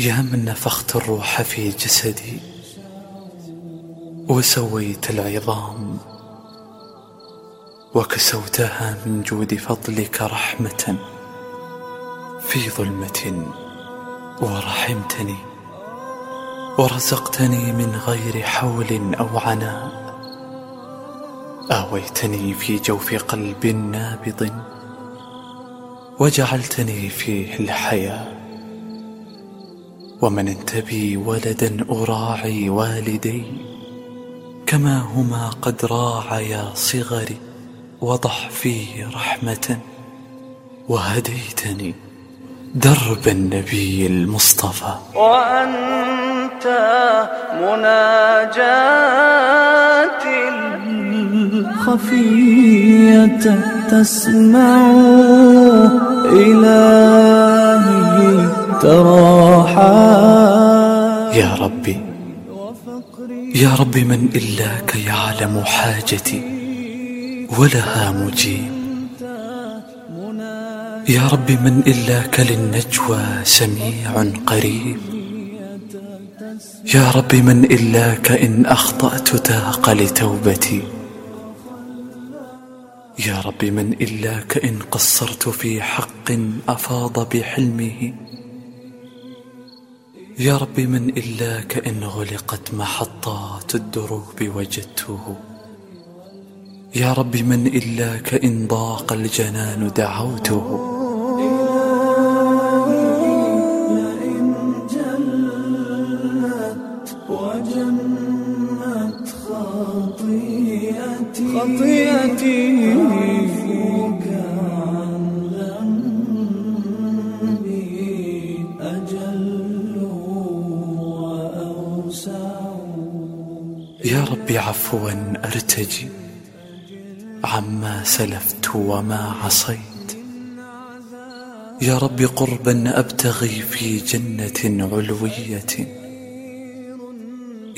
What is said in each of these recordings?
يا من نفخت الروح في جسدي وسويت العظام وكسوتها من جود فضلك رحمة في ظلمة ورحمتني ورزقتني من غير حول أو عناء. آويتني في جوف قلب نابض وجعلتني فيه الحياة. ومننت بي ولدا أراعي والدي كما هما قد راعيا صغري وضعفي رحمة وهديتني درب النبي المصطفى. وأنت مناجاتي الخفية تسمع إلهي. يا ربي يا رب من إلاك يعلم حاجتي ولها مجيب. يا رب من إلاك للنجوى سميع قريب. يا رب من إلاك إن أخطأت تاق لتوبتي. يا رب من إلاك إن قصرت في حق أفاض بحلمه. يا رب من إلاك إن غلقت محطات الدروب وجدته يا رب من إلاك إن ضاق الجنان دعوته. خطيئتي. يا رب عفوا أرتجي. عما سلفت وما عصيت. يا رب قربا أبتغي في جنة علوية.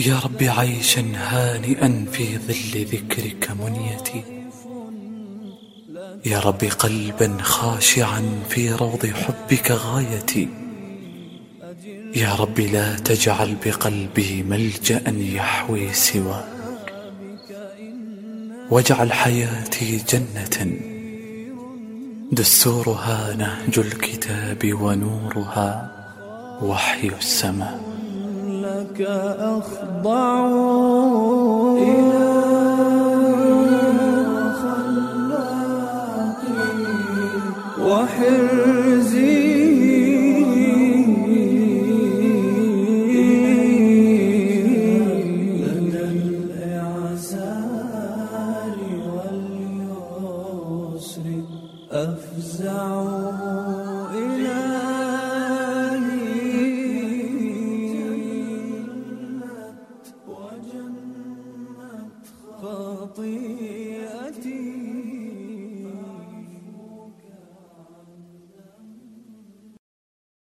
يا رب عيشا هانئا في ظل ذكرك منيتي يا رب قلبا خاشعا في روض حبك غايتي يا رب لا تجعل بقلبي ملجأ يحوي سواك واجعل حياتي جنة. دستورها نهج الكتاب ونورها وحي السماء. لك أخضع وحرزي. أفزع إلهي وجنة خطيئتي.